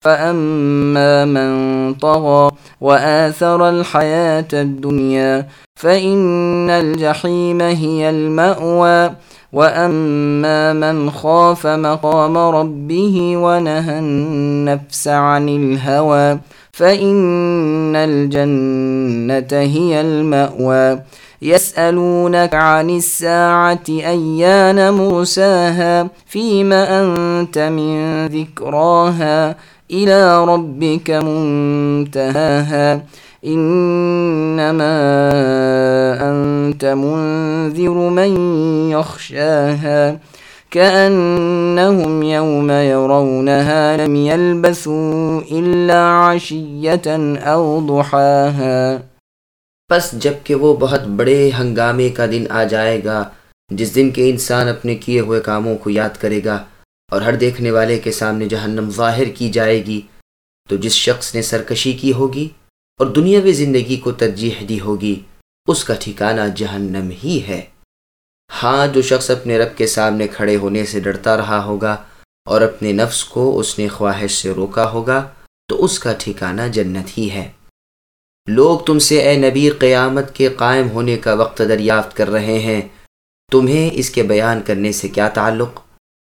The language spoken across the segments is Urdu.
فأما من طغى وآثر الحياة الدنيا فإن الجحيم هي المأوى وأما من خاف مقام ربه ونهى النفس عن الهوى فإن الجنة هي المأوى يسألونك عن الساعة أيان مرساها فيما أنت من ذكراها إلى ربك منتهاها. إنما أنت منذر من يخشاها. كأنهم يوم يرونها لم يلبثوا إلا عشية أو ضحاها. پس جبکہ وہ بہت بڑے ہنگامے کا دن آ جائے گا، جس دن کے انسان اپنے کیے ہوئے کاموں کو یاد کرے گا اور ہر دیکھنے والے کے سامنے جہنم ظاہر کی جائے گی، تو جس شخص نے سرکشی کی ہوگی اور دنیاوی زندگی کو ترجیح دی ہوگی، اس کا ٹھکانہ جہنم ہی ہے۔ ہاں جو شخص اپنے رب کے سامنے کھڑے ہونے سے ڈرتا رہا ہوگا اور اپنے نفس کو اس نے خواہش سے روکا ہوگا، تو اس کا ٹھکانہ جنت ہی ہے۔ لوگ تم سے اے نبی، قیامت کے قائم ہونے کا وقت دریافت کر رہے ہیں۔ تمہیں اس کے بیان کرنے سے کیا تعلق؟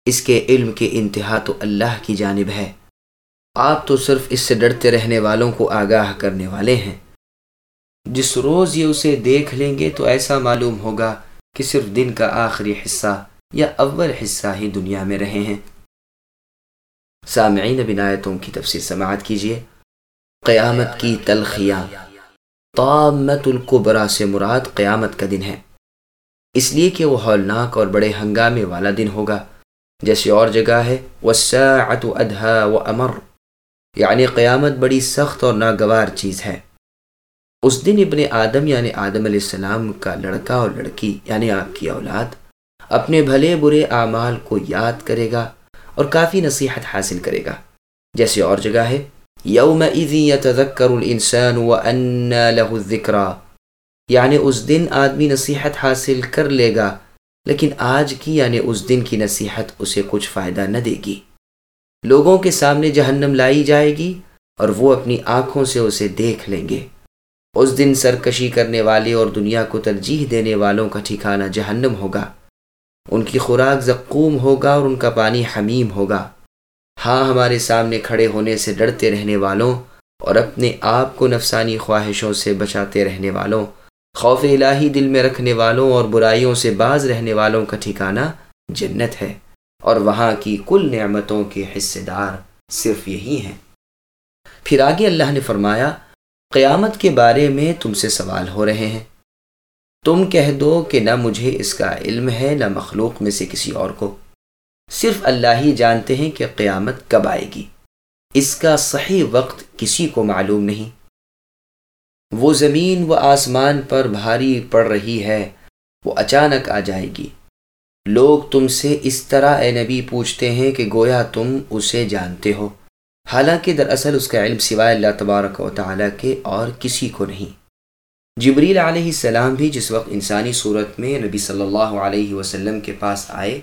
اس کے علم کے انتہا تو اللہ کی جانب ہے۔ آپ تو صرف اس سے ڈرتے رہنے والوں کو آگاہ کرنے والے ہیں۔ جس روز یہ اسے دیکھ لیں گے تو ایسا معلوم ہوگا کہ صرف دن کا آخری حصہ یا اول حصہ ہی دنیا میں رہے ہیں۔ سامعین بنایتوں کی تفصیل سماعت کیجیے قیامت کی تلخیاں۔ طامت القبرا سے مراد قیامت کا دن ہے۔ اس لیے کہ وہ ہولناک اور بڑے ہنگامے والا دن ہوگا۔ جیسی اور جگہ ہے۔ وسعت ادھا و امر یعنی قیامت بڑی سخت اور ناگوار چیز ہے۔ اس دن ابن آدم یعنی آدم علیہ السلام کا لڑکا اور لڑکی یعنی آپ کی اولاد اپنے بھلے برے اعمال کو یاد کرے گا اور کافی نصیحت حاصل کرے گا۔ جیسے اور جگہ ہے۔ یوم يتذكر الانسان وان له الذکرا۔ یعنی اس دن آدمی نصیحت حاصل کر لے گا لیکن آج کی یعنی اس دن کی نصیحت اسے کچھ فائدہ نہ دے گی۔ لوگوں کے سامنے جہنم لائی جائے گی اور وہ اپنی آنکھوں سے اسے دیکھ لیں گے۔ اس دن سرکشی کرنے والے اور دنیا کو ترجیح دینے والوں کا ٹھکانہ جہنم ہوگا۔ ان کی خوراک زقوم ہوگا اور ان کا پانی حمیم ہوگا۔ ہاں ہمارے سامنے کھڑے ہونے سے ڈرتے رہنے والوں اور اپنے آپ کو نفسانی خواہشوں سے بچاتے رہنے والوں خوف الہی دل میں رکھنے والوں اور برائیوں سے باز رہنے والوں کا ٹھکانہ جنت ہے اور وہاں کی کل نعمتوں کے حصے دار صرف یہی ہیں۔ پھر آگے اللہ نے فرمایا، قیامت کے بارے میں تم سے سوال ہو رہے ہیں۔ تم کہہ دو کہ نہ مجھے اس کا علم ہے، نہ مخلوق میں سے کسی اور کو۔ صرف اللہ ہی جانتے ہیں کہ قیامت کب آئے گی۔ اس کا صحیح وقت کسی کو معلوم نہیں۔ وہ زمین و آسمان پر بھاری پڑ رہی ہے، وہ اچانک آ جائے گی۔ لوگ تم سے اس طرح اے نبی پوچھتے ہیں کہ گویا تم اسے جانتے ہو۔ حالانکہ دراصل اس کا علم سوائے اللہ تبارک و تعالیٰ کے اور کسی کو نہیں۔ جبریل علیہ السلام بھی جس وقت انسانی صورت میں نبی صلی اللہ علیہ وسلم کے پاس آئے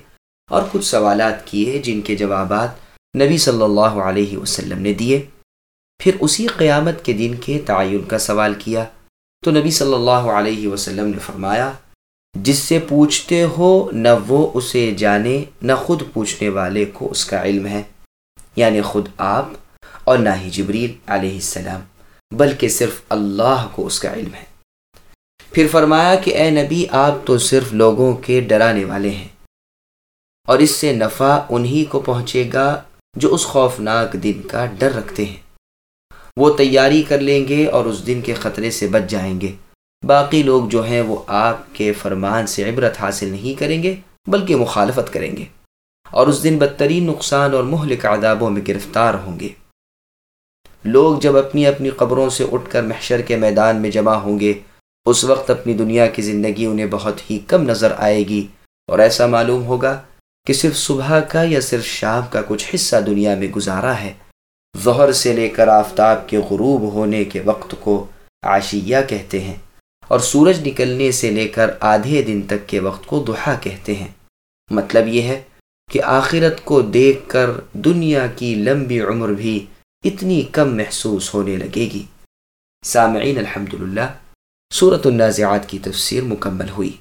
اور کچھ سوالات کیے جن کے جوابات نبی صلی اللہ علیہ وسلم نے دیے پھر اسی قیامت کے دن کے تعین کا سوال کیا۔ تو نبی صلی اللہ علیہ وسلم نے فرمایا، جس سے پوچھتے ہو، نہ وہ اسے جانے، نہ خود پوچھنے والے کو اس کا علم ہے۔ یعنی خود آپ اور نہ ہی جبریل علیہ السلام، بلکہ صرف اللہ کو اس کا علم ہے۔ پھر فرمایا کہ، اے نبی، آپ تو صرف لوگوں کے ڈرانے والے ہیں۔ اور اس سے نفع انہی کو پہنچے گا جو اس خوفناک دن کا ڈر رکھتے ہیں۔ وہ تیاری کر لیں گے اور اس دن کے خطرے سے بچ جائیں گے۔ باقی لوگ جو ہیں وہ آپ کے فرمان سے عبرت حاصل نہیں کریں گے، بلکہ مخالفت کریں گے۔ اور اس دن بدترین نقصان اور مہلک عذابوں میں گرفتار ہوں گے۔ لوگ جب اپنی اپنی قبروں سے اٹھ کر محشر کے میدان میں جمع ہوں گے، اس وقت اپنی دنیا کی زندگی انہیں بہت ہی کم نظر آئے گی۔ اور ایسا معلوم ہوگا کہ صرف صبح کا یا صرف شام کا کچھ حصہ دنیا میں گزارا ہے۔ ظہر سے لے کر آفتاب کے غروب ہونے کے وقت کو عشیہ کہتے ہیں اور سورج نکلنے سے لے کر آدھے دن تک کے وقت کو دحا کہتے ہیں۔ مطلب یہ ہے کہ آخرت کو دیکھ کر دنیا کی لمبی عمر بھی اتنی کم محسوس ہونے لگے گی۔ سامعین الحمد للہ صورت النازعات کی تفسیر مکمل ہوئی۔